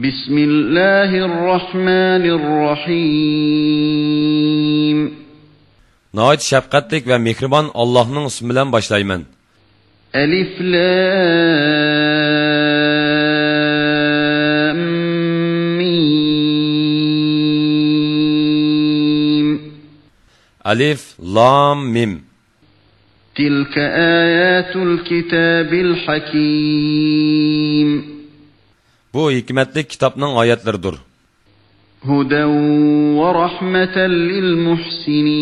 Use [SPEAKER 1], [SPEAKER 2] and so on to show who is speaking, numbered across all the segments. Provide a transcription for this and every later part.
[SPEAKER 1] بسم الله الرحمن الرحيم.
[SPEAKER 2] نايت شفقتك ومهربان الله نص ملان باشلايمن
[SPEAKER 1] ألف لام ميم.
[SPEAKER 2] ألف لام ميم.
[SPEAKER 1] تلك آيات الكتاب الحكيم.
[SPEAKER 2] Bu hikmetli kitabның ayetleridir.
[SPEAKER 1] هدى ورحمة للمحسنين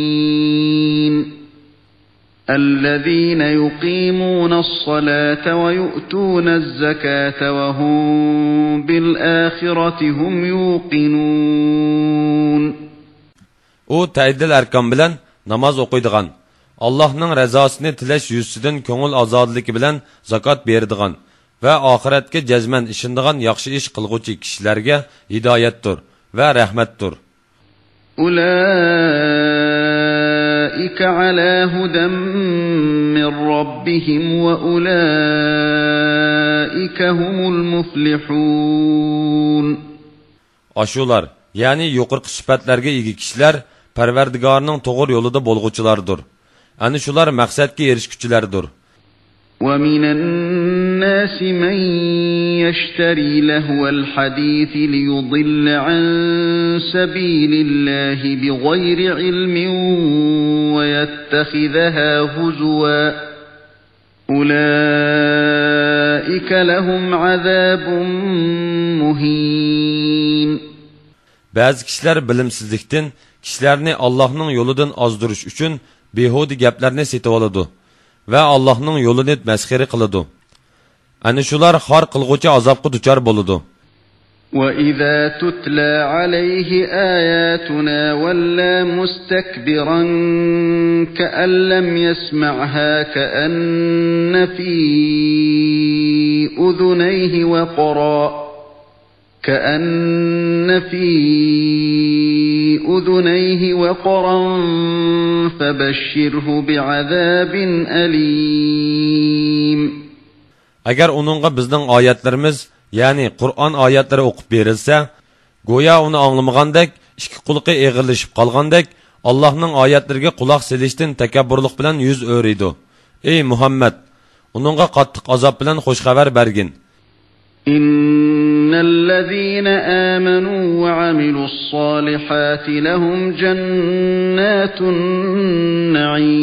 [SPEAKER 1] الذين يقيمون الصلاة ويؤتون الزكاة وهم بالآخرة هم يوقنون
[SPEAKER 2] U təydil ərkan bilan namoz o'qiydigan, Allohning razosini tilash yuzsidan ko'ngil ozodligi bilan zakot beradigan va oxiratga jazman ishindigan yaxshi ish qilguvchi kishilarga hidoyatdir va rahmatdir.
[SPEAKER 1] أولئك على هدى من ربهم وأولئك هم المفلحون
[SPEAKER 2] Aşular, ya'ni yuqorqi sifatlarga ega kishilar Parvardigorning to'g'ri yo'lida bo'lg'uchilardir. Ani shular maqsadga erishguchilardir.
[SPEAKER 1] ومن الناس من يشتري لهو الحديث ليضل عن سبيل الله بغير علم ويتخذها هزوا أولئك لهم عذاب مهين
[SPEAKER 2] kishilar bilimsizlikdan kishilarni Allohning yo'lidan ozdirish uchun behudi gaplarni setib oladi va Allohning yo'lini masxara qiladi. Ani shular xor qilg'uchi azobga duchor bo'ladi.
[SPEAKER 1] وَإِذَا تُتْلَى عَلَيْهِ آيَاتُنَا وَلَّى مُسْتَكْبِرًا كَأَن لَّمْ يَسْمَعْهَا كَأَنَّ فِي أُذُنَيْهِ وَقْرًا كَأَنَّ فِي أُذُنَيْهِ وَقْرًا فَبَشِّرْهُ بِعَذَابٍ أَلِيمٍ
[SPEAKER 2] Agar uningga bizning oyatlarimiz, ya'ni Qur'on oyatlari o'qib berilsa, go'yo uni anglamagandek, ikki qulqi eg'irlashib qolgandek, Allohning oyatlariga quloq selishdan takabburlik bilan yuz o'riydi. Ey Muhammad, uningga qattiq azob bilan xush xabar bergin.
[SPEAKER 1] إِنَّ الَّذِينَ آمَنُوا وَعَمِلُوا الصَّالِحَاتِ لَهُمْ جَنَّاتُ النَّعِيمِ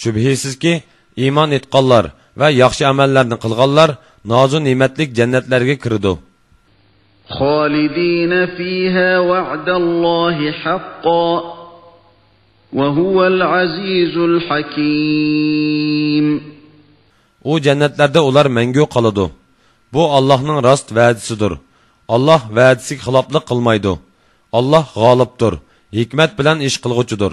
[SPEAKER 2] Shubhisizki, iymon etqanlar va yaxshi amallarni qilganlar nozu ne'matlik jannatlarga kirdi.
[SPEAKER 1] خالدين فيها وعد الله حقا وهو العزيز الحكيم
[SPEAKER 2] U jannatlarda ular mangu qoladi. Bu Allohning rost va'dasidir. Alloh va'dasiga xiloflik qilmaydi. Alloh g'olibdir, hikmat bilan ish qilg'uchidir.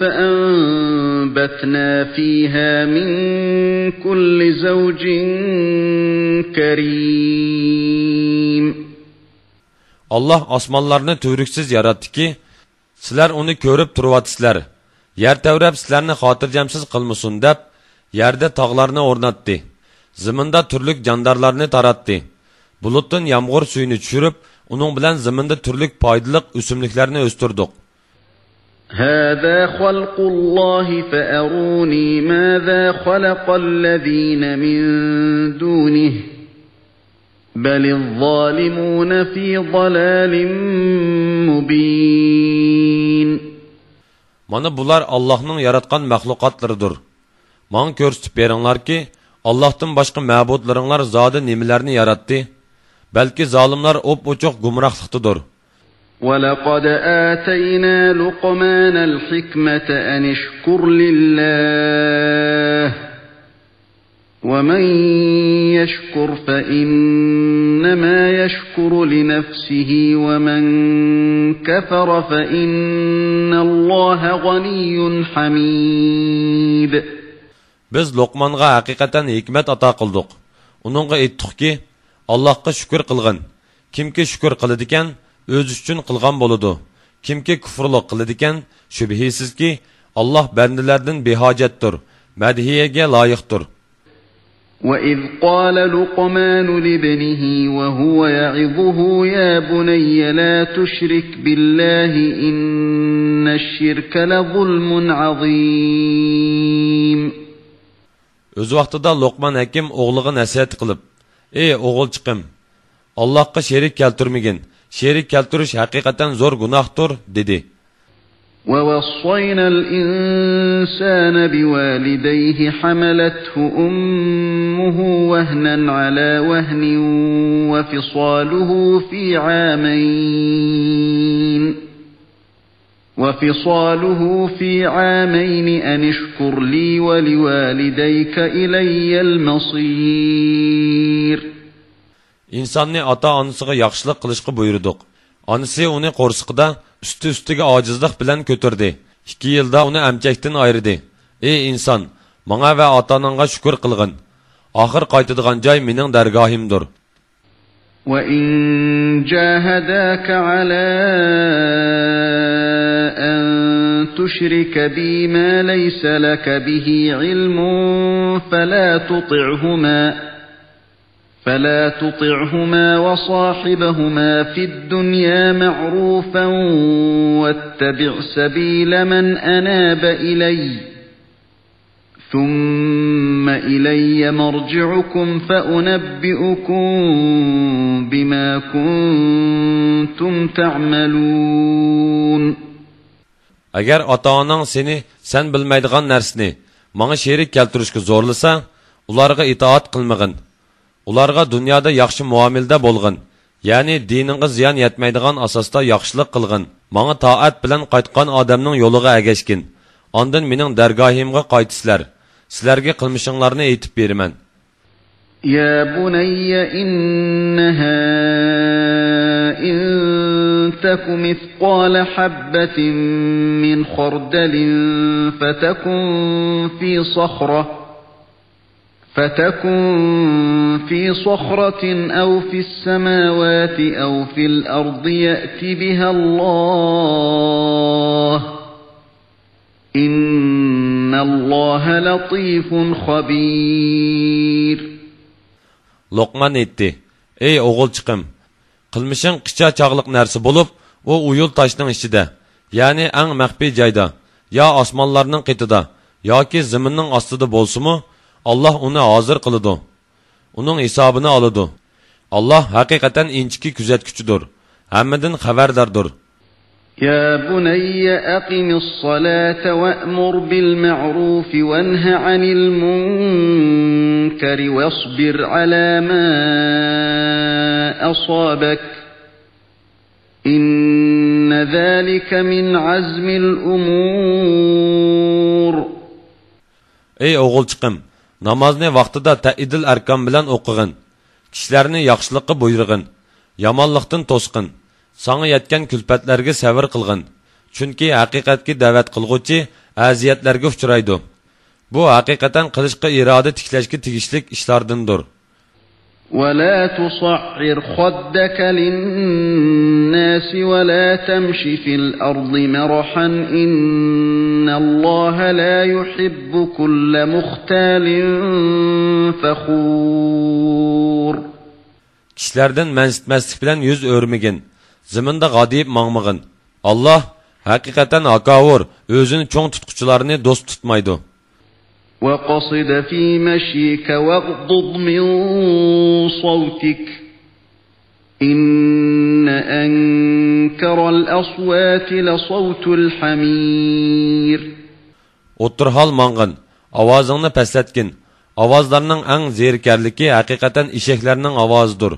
[SPEAKER 1] فأنبتنا فيها من كل زوج كريم
[SPEAKER 2] Allah osmonlarni tuvruksiz yaratdiki, sizlar uni ko'rib turyotsizlar. Yer tavrab sizlarni xotirjamsiz qilmasin deb, yerda tog'larni o'rnatdi. Ziminda turlik jandarlarni taratdi. Bulutdan yomg'ir suyini tushirib, uning bilan ziminda turlik foydali o'simliklarni o'stirdik.
[SPEAKER 1] هذا خلق الله فأروني ماذا خلق الذين من دونه بل الظالمون في ضلال مبين
[SPEAKER 2] Mana bular Allohning yaratgan mahluqotlaridir. Manga ko'rsatib beringlarki, Allohdan boshqa ma'budlaringlar zodi nimalarni yaratdi? Balki zolimlar o'p-o'choq gumrohlikdadir.
[SPEAKER 1] ولقد آتينا لقمان الحكمة أن اشكر لله ومن يشكر فإنما يشكر لنفسه ومن كفر فإن الله غني حميد
[SPEAKER 2] Biz Luqmanға haqiqatan hikmet ata qildik. Uningga aytdikki, Allohga shukr qilgin. Kimki shukr qiladigan, o'zi uchun qilgan bo'ladi. Kimki kufrlik qiladigan, shubhisizki, Alloh bandalardan behojatdir, madhiyaga loyiqdir.
[SPEAKER 1] وإذ قال لقمان لابنه وهو يعظه يا بني لا تشرك بالله إن الشرك لظلم عظيم
[SPEAKER 2] Öz vaqtida Luqman hakim o'g'liga nasihat qilib, "Ey o'g'ilchiqim, Allohga sherik keltirmagin. Sherik keltirish haqiqatan zo'r gunohdir", dedi.
[SPEAKER 1] ووصينا الإنسان بوالديه حملته أمه وهنا على وهن وفصاله في عامين وفصاله في عامين أن اشكر لي ولوالديك إلي المصير
[SPEAKER 2] insonni ota onasiga yaxshilik qilishga buyurdik onasi uni qo'rsiqida usti ustiga ojizlik bilan ko'tardi ikki yilda uni amchakdan ayirdi ey inson manga va ota onangga shukur qilg'in oxir qaytadigan joy mening dargohimdir
[SPEAKER 1] وإن جاهداك على أن تشرك بي ما ليس لك به علم فلا تطعهما فلا تطعهما وصاحبهما في الدنيا معروفا واتبع سبيل من أناب إليّ ثم إلي مرجعكم فأنبئكم بما كنتم تعملون
[SPEAKER 2] agar ota onang seni sen bilmaydigan narsani manga sherik keltirishga zo'rlasa ularga itoat qilmag'in ularga dunyoda yaxshi muomilda bo'lg'in ya'ni diningga ziyon yetmaydigan asosda yaxshilik qilg'in manga toat bilan qaytgan odamning yo'liga agashgin ondin mening dargohimga qaytisizlar sizlarga qilmishinglarni aytib beraman
[SPEAKER 1] يا بني إنها إن تك مثقال حبة من خردل فتكن في صخرة فتكن في صخرة أو في السماوات أو في الأرض يأتي بها الله. إن الله لطيف خبير.
[SPEAKER 2] لقمان ايتتي أي اوغل چقم قلمشن قشا چاغلق نرسي بولوب و اويل تاشنن إشتدا يعني أن مخبي جايدا يا آسمانلارنن قيتدا يا كي زمننن استدى بولسمو alloh uni hozir qiladi uning hisobini oladi alloh haqiqatan inchiki kuzatguchidir hammadan xabardordir
[SPEAKER 1] يا بني أقم الصلاة وأمر بالمعروف وانه عن المنكر واصبر على ما أصابك إن ذلك من عزم الأمور
[SPEAKER 2] ey o'g'ilchiqim namozni vaqtida taidil arkon bilan o'qig'in. Kishilarni yaxshilikqa buyurg'in yomonlikdan to'sqin. Sanga yetgan kulfatlarga sabr qilg'in. Chunki haqiqatga da'vat qilg'uvchi aziyatlarga uchraydi. Bu haqiqatan qilishqa iroda tiklashga tegishlik ishlardindir.
[SPEAKER 1] ولا تصعر خدك للناس ولا تمش في الأرض مرحا إن الله لا يحب كل مختال فخور
[SPEAKER 2] kishilardan mansitmaslik bilan yuz o'rmagin ziminda g'adiyib mangmag'in alloh haqiqatan hakovur o'zini cho'ng tutquchilarni do'st tutmaydi
[SPEAKER 1] وقصد في مشيك واغضض من صوتك. إن أنكر الأصوات لصوت الحمير.
[SPEAKER 2] اترحال مانغن أوازنا پسلتكن أوازلارنن أن زيركارلكي حقيقتن إشيخلارنن أوازدور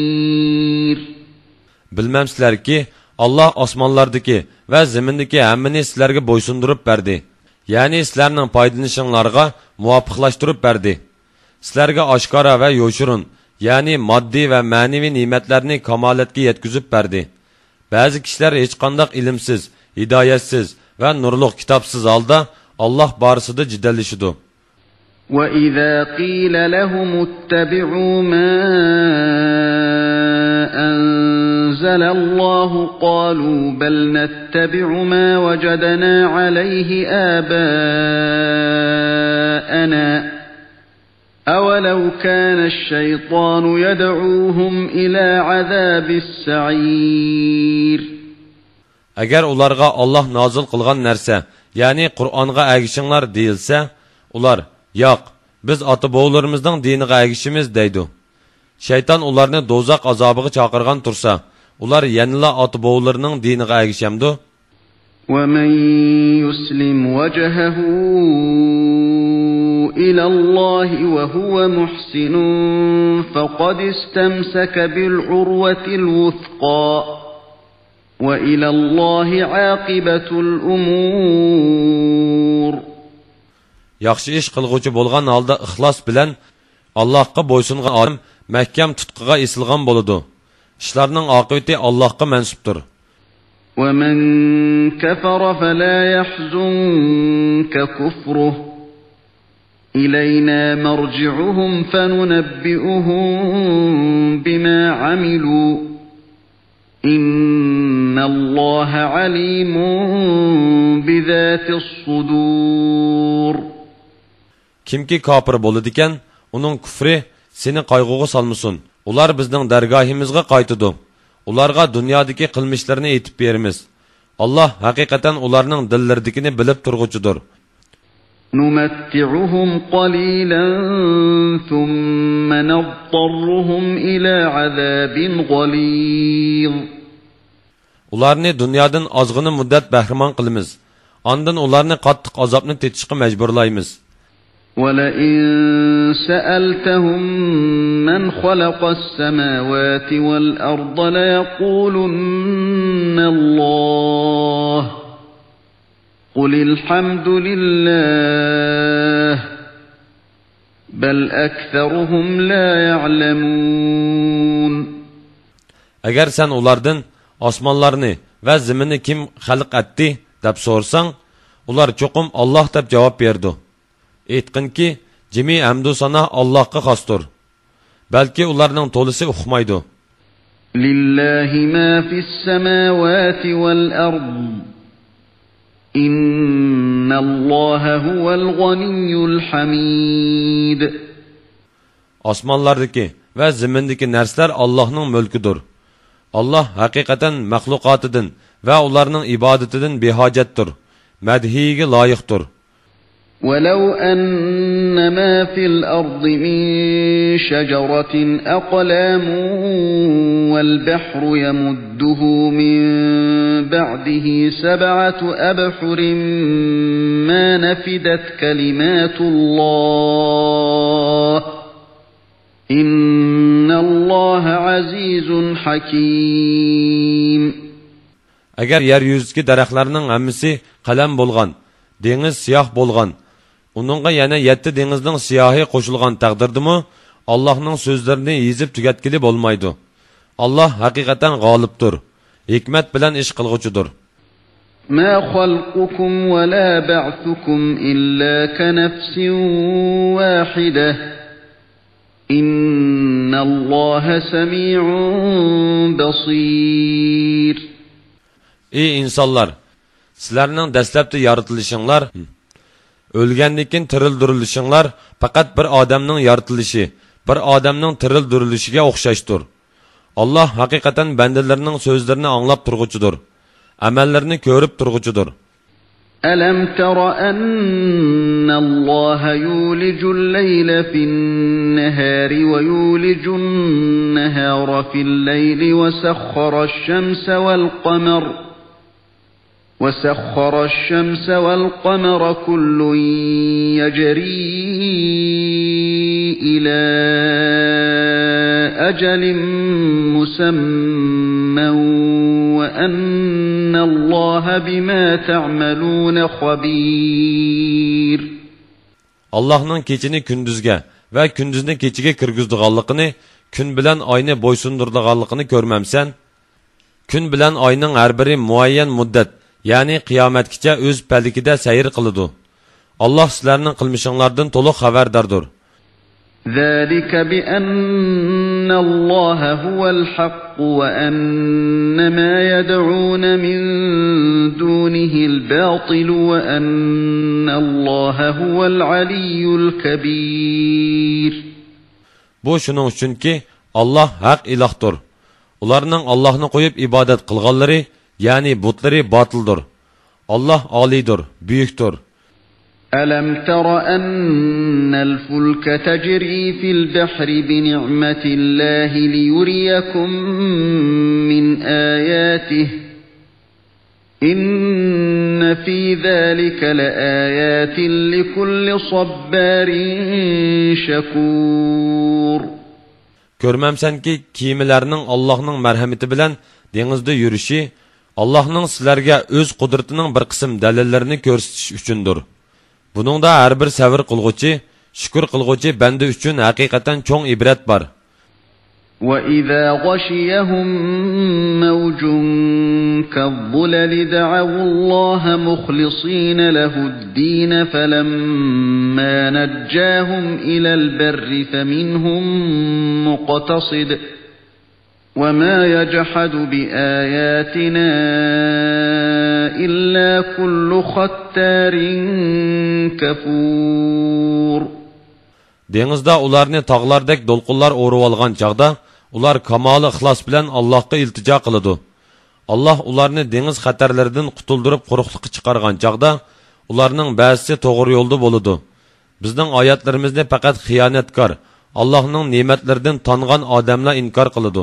[SPEAKER 2] Bilmamsizlarki, Alloh osmonlardagi va zimindagi hammani sizlarga bo'ysundirib berdi. Ya'ni sizlarning foydalanishinglarga muvofiqlashtirib berdi. Sizlarga oshkora va yo'shurun, ya'ni moddiy va ma'naviy ne'matlarni kamolatga yetkazib berdi. Ba'zi kishilar hech qanday ilmsiz, hidoyatsiz va nurliq kitobsiz holda Alloh borisida jidallashidi.
[SPEAKER 1] وَإِذَا قِيلَ لَهُمُ اتَّبِعُوا مَا أَنزَلَ اللَّهُ قَالُوا بَلْ نَتَّبِعُ مَا وَجَدْنَا عَلَيْهِ آبَاءَنَا أَوَلَوْ كَانَ الشَّيْطَانُ يَدْعُوهُمْ إِلَى عَذَابِ السَّعِيرِ
[SPEAKER 2] Agar ularga Alloh nozil qilgan narsa, ya'ni Qur'onga agishinglar deyilsa, ular Yo'q, biz ota-bovlarimizning diniga agishimiz deydi. Shayton ularni do'zax azobiga chaqirgan tursa, ular yanila ota-bovlarining diniga agishamdi.
[SPEAKER 1] وَمَن يُسْلِمْ وَجْهَهُ إِلَى اللَّهِ وَهُوَ مُحْسِنٌ فَقَدِ اسْتَمْسَكَ بِالْعُرْوَةِ الْوُثْقَى وَإِلَى اللَّهِ عَاقِبَةُ الْأُمُورِ
[SPEAKER 2] ish qilg'uvchi bo'lgan holda ixlos bilan allohga bo'ysungan odam mahkam tutqiga esilgan bo'ladi ishlarning oqibati allohga mansubdir
[SPEAKER 1] ومن كفر فلا يحزنك كفره إلينا مرجعهم فننبئهم بما عملوا إن الله عليم بذات الصدور
[SPEAKER 2] kimki kofir bo'ladi ekan uning kufri seni qayg'uga solmasin ular bizning dargohimizga qaytidi ularga dunyodagi qilmishlarini aytib beramiz alloh haqiqatan ularning dillaridikini bilib turg'uchidir
[SPEAKER 1] نمتعهم قليلا ثم نضطرهم إلى عذاب غليظ
[SPEAKER 2] ularni dunyodan ozg'ini muddat bahramon qilamiz ondan ularni qattiq azobni tetishga majburlaymiz
[SPEAKER 1] ولئن سألتهم من خلق السماوات والأرض ليقولن الله قل الحمد لله بل أكثرهم لا يعلمون
[SPEAKER 2] agar sen ulardan osmonlarni va ziminni kim xalq etdi deb so'rsang ular cho'qim olloh deb javob berdi aytqinki jimi hamdu sana allohga xosdir balki ularning to'lisi uqmaydi
[SPEAKER 1] لله ما في السماوات والأرض إن الله هو الغني الحميد
[SPEAKER 2] osmonlardagi va zimindagi narsalar allohning mulkidir alloh haqiqatan maxluqotidan va ularning ibodatidan behojatdir madhiyiga loyiqdir
[SPEAKER 1] ولو أن ما في الأرض من شجرة أقلام والبحر يمده من بعده سبعة أبحر ما نفدت كلمات الله إن الله عزيز حكيم.
[SPEAKER 2] agar yer yuzidagi daraxtlarning hammasi qalam bo'lgan dengiz siyoh bo'lgan uningga yana yetti dengizning siyohi qo'shilgan taqdirdimi allohning so'zlarini yezib tugatkili bo'lmaydi alloh haqiqatan g'olibdir hikmat bilan ish qilg'uchidir
[SPEAKER 1] ما خلقكم ولا بعثكم إلا كنفس واحدة إن الله سميع بصير
[SPEAKER 2] ey insonlar sizlarning dastlabda yoritilishinglar o'lgandan tirildirilishinglar faqat bir odamning yoritilishi bir odamning tirildirilishiga o'xshashdir Allah haqiqatan bandalarning so'zlarini anglab turg'uchidir. Amallarini ko'rib turg'uchidir.
[SPEAKER 1] ألم تر أن الله يولج الليل في النهار ويولج النهار في الليل وسخر الشمس والقمر وسخر الشمس والقمر كل يجري إلى أجل مسمى وأن الله بما تعملون خبير
[SPEAKER 2] Allah'ın keçini gündüzge ve gündüzni keçige kirgizdiğanlıqını, gün bilen ayını boysundurduğanlıqını görmemsen, gün bilen ayının her biri muayyen müddet, ya'ni qiyomatgacha o'z palikida sayr qiladi. Alloh sizlarning qilmishinglardan to'liq xabardordir.
[SPEAKER 1] ذلك بأن الله هو الحق وأن ما يدعون من دونه الباطل وأن الله هو العلي الكبير
[SPEAKER 2] Bu shuning uchunki Alloh haq ilohdir. Ularning Allohni qo'yib ibodat qilganlari, Yani butları batıldır. Allah alidir, büyüktür.
[SPEAKER 1] ألم تر أن الفلك تجري في البحر بنعمة الله ليريكم من آياته إن في ذلك لآيات لكل صبار شكور
[SPEAKER 2] Görmemsen ki kimilerinin Allah'ın merhameti bilen denizde yürüyüşü Allah'ın sizlerge öz kudretinin bir kısım delillerini görsetiş üçündür. Bunun da her bir sevir kılgıcı, şükür kılgıcı bende üçün hakikaten çok ibret var.
[SPEAKER 1] وَإِذَا غَشِيَهُم مَّوْجٌ كَالظُّلَلِ دَعَوُا اللَّهَ مُخْلِصِينَ لَهُ الدِّينَ فَلَمَّا نَجَّاهُمْ إِلَى الْبَرِّ فَمِنْهُم مُّقْتَصِدٌ وَمَا يَجْحَدُ بِآيَاتِنَا إِلَّا كُلُّ خَتَّارٍ كَفُورٍ
[SPEAKER 2] Dengizda ularni tog'lardek do'lqinlar o'rib olgan chaqda ular kamoli ixlos bilan Allohga iltijo qiladi. Alloh ularni dengiz xatarlaridan qutuldirib quruqlikqa chiqargan chaqda ularning ba'zisi to'g'ri yo'lda bo'ladi. Bizning oyatlarimizni faqat xiyonatkor, Allohning ne'matlaridan tongan odamlar inkor qiladi.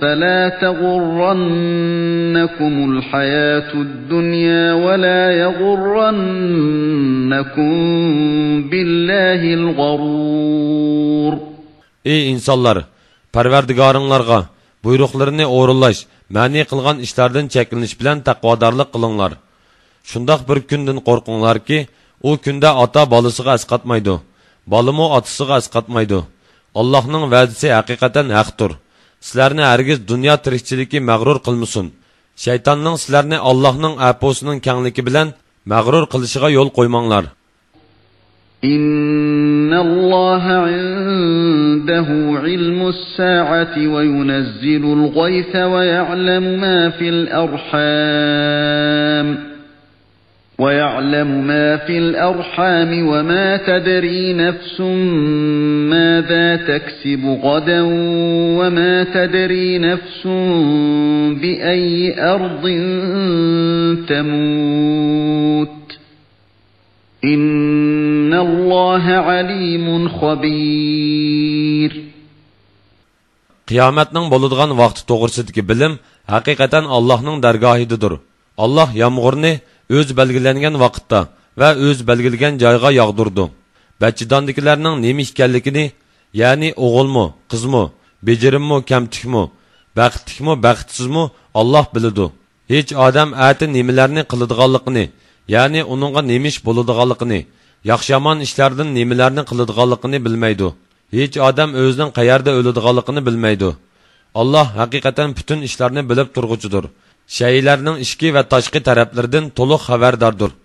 [SPEAKER 1] فلا تغرنكم الحياة الدنيا ولا يغرنكم بالله الغرور
[SPEAKER 2] Ey insonlar, Parvardigoringlarga buyruqlarini o'rinlash, ma'ni qilgan ishlardan cheklanish bilan taqvodorlik qilinglar. Shundoq bir kundan qo'rqinglarki, u kunda ota bolasiga asqatmaydi, bolami otasiga asqatmaydi. Allohning va'dasi haqiqatan haqdir. Sizlarni hargiz dunyo tirikchiligi mag'rur qilmasin. Shaytonning sizlarni Allohning aposining kengligi bilan mag'rur qilishiga yo'l qo'ymanglar.
[SPEAKER 1] إن الله عنده علم الساعة وينزل الغيث ويعلم ما في الأرحام ويعلم ما في الأرحام وما تدري نفس ماذا تكسب غدا وما تدري نفس بأي أرض تموت إن الله عليم خبير
[SPEAKER 2] Qiyomatning bo'ladigan vaqti to'g'risidagi bilim haqiqatan Allohning dargohidadir. Alloh yomg'irni o'z belgilangan vaqtda va o'z belgilagan joyga yog'dirdi. Bachidondikilarning nima ekanligini, ya'ni o'g'ilmi, qizmi, bejirimmi, kamtikmi, baxtlikmi, baxtsizmi Alloh biladi. Hech odam ati nimalarni qiladiganligini, ya'ni uningga nemish bo'ladiganligini, yaxshi yomon ishlardan nimalarni qiladiganligini bilmaydi. Hech odam o'zining qayerda o'ladiganligini bilmaydi. Alloh haqiqatan butun ishlarni bilib turg'uchidir. شەيلەرنىڭ ئىچكى ۋە تاشقى تەرەپلىرىدىن تولۇق خەۋەرداردۇر